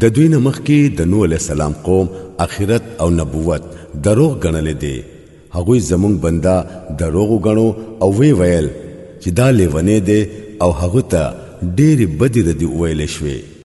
د دوی نه مخکې د نوح علیه السلام قوم اخرت او نبوت دروغ ګڼلې دي هغوی زمونږ بندا دروغ غنو او وی ویل چې دا لیونه دي او هغه ته ډېری بدی ردی ویلې شوې